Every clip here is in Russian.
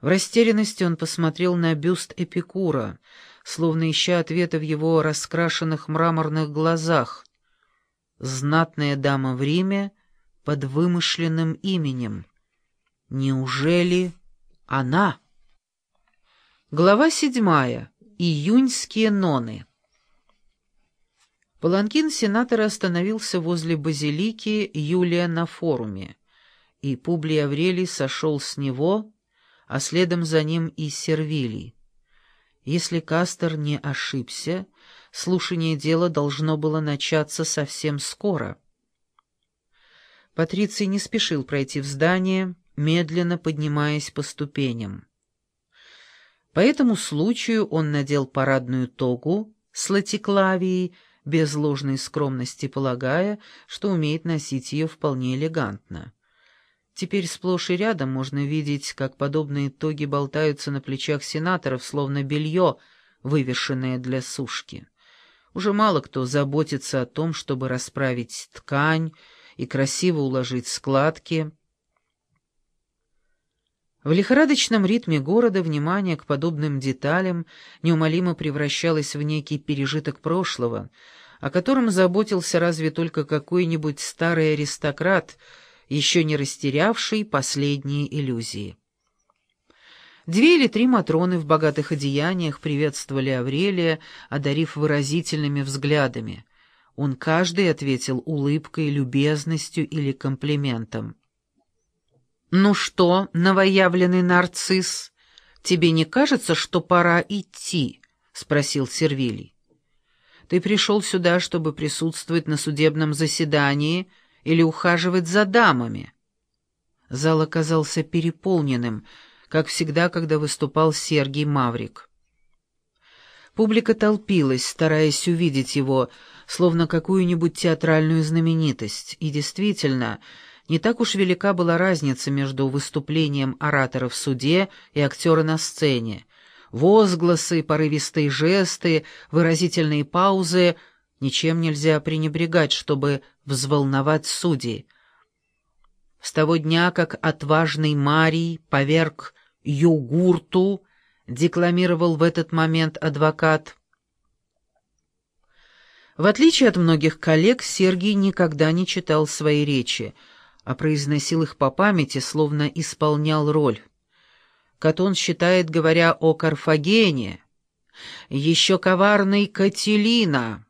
В растерянности он посмотрел на бюст Эпикура, словно ища ответа в его раскрашенных мраморных глазах. Знатная дама в Риме под вымышленным именем. Неужели она? Глава седьмая. Июньские ноны. Паланкин сенатора остановился возле базилики Юлия на форуме, и Публий Аврелий сошел с него, а следом за ним и Сервилий. Если Кастер не ошибся, слушание дела должно было начаться совсем скоро. Патриций не спешил пройти в здание, медленно поднимаясь по ступеням. По этому случаю он надел парадную тогу с латиклавией, без ложной скромности полагая, что умеет носить ее вполне элегантно. Теперь сплошь и рядом можно видеть, как подобные тоги болтаются на плечах сенаторов, словно белье, вывешенное для сушки. Уже мало кто заботится о том, чтобы расправить ткань и красиво уложить складки. В лихорадочном ритме города внимание к подобным деталям неумолимо превращалось в некий пережиток прошлого, о котором заботился разве только какой-нибудь старый аристократ — еще не растерявший последние иллюзии. Две или три матроны в богатых одеяниях приветствовали Аврелия, одарив выразительными взглядами. Он каждый ответил улыбкой, любезностью или комплиментом. «Ну что, новоявленный нарцисс, тебе не кажется, что пора идти?» — спросил Сервилий. «Ты пришел сюда, чтобы присутствовать на судебном заседании», или ухаживать за дамами. Зал оказался переполненным, как всегда, когда выступал Сергий Маврик. Публика толпилась, стараясь увидеть его, словно какую-нибудь театральную знаменитость, и действительно, не так уж велика была разница между выступлением оратора в суде и актера на сцене. Возгласы, порывистые жесты, выразительные паузы — Ничем нельзя пренебрегать, чтобы взволновать судей. С того дня, как отважный Марий поверг югурту, декламировал в этот момент адвокат. В отличие от многих коллег, Сергий никогда не читал свои речи, а произносил их по памяти, словно исполнял роль. Катон считает, говоря о Карфагене, «Еще коварный Кателина»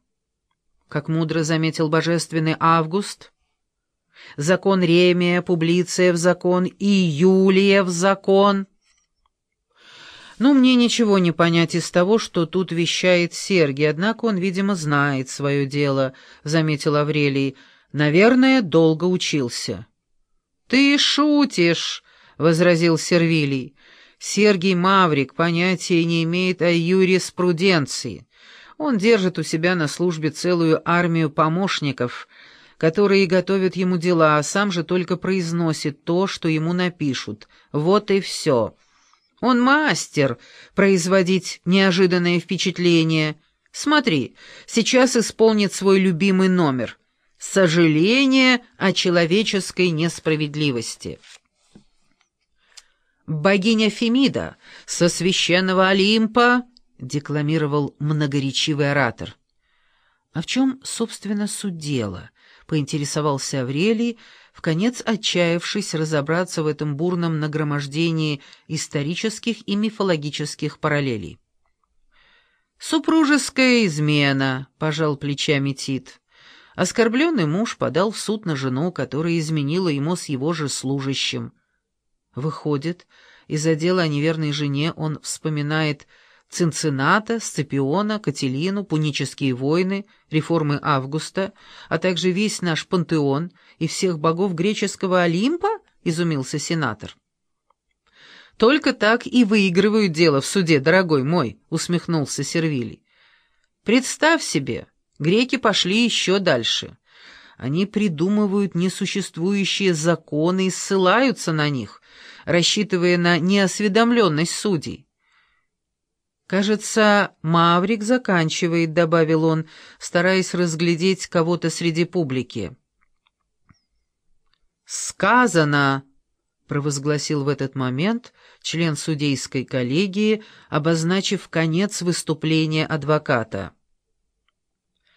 как мудро заметил божественный Август, закон Ремия, Публиция в закон и Юлия в закон. Ну, мне ничего не понять из того, что тут вещает Сергий, однако он, видимо, знает свое дело, — заметил Аврелий. Наверное, долго учился. «Ты шутишь», — возразил Сервилий. «Сергий Маврик понятия не имеет о юриспруденции. Он держит у себя на службе целую армию помощников, которые готовят ему дела, а сам же только произносит то, что ему напишут. Вот и все. Он мастер производить неожиданное впечатление. Смотри, сейчас исполнит свой любимый номер. «Сожаление о человеческой несправедливости». Богиня Фемида со священного Олимпа — декламировал многоречивый оратор. «А в чем, собственно, суть дела?» — поинтересовался Аврелий, вконец отчаявшись разобраться в этом бурном нагромождении исторических и мифологических параллелей. «Супружеская измена», — пожал плечами Тит. Оскорбленный муж подал в суд на жену, которая изменила ему с его же служащим. Выходит, из-за дела о неверной жене он вспоминает Цинцината, Сципиона, Кателину, пунические войны, реформы Августа, а также весь наш пантеон и всех богов греческого Олимпа?» — изумился сенатор. «Только так и выигрывают дело в суде, дорогой мой», — усмехнулся Сервилий. «Представь себе, греки пошли еще дальше. Они придумывают несуществующие законы и ссылаются на них, рассчитывая на неосведомленность судей. «Кажется, Маврик заканчивает», — добавил он, стараясь разглядеть кого-то среди публики. «Сказано!» —— провозгласил в этот момент член судейской коллегии, обозначив конец выступления адвоката.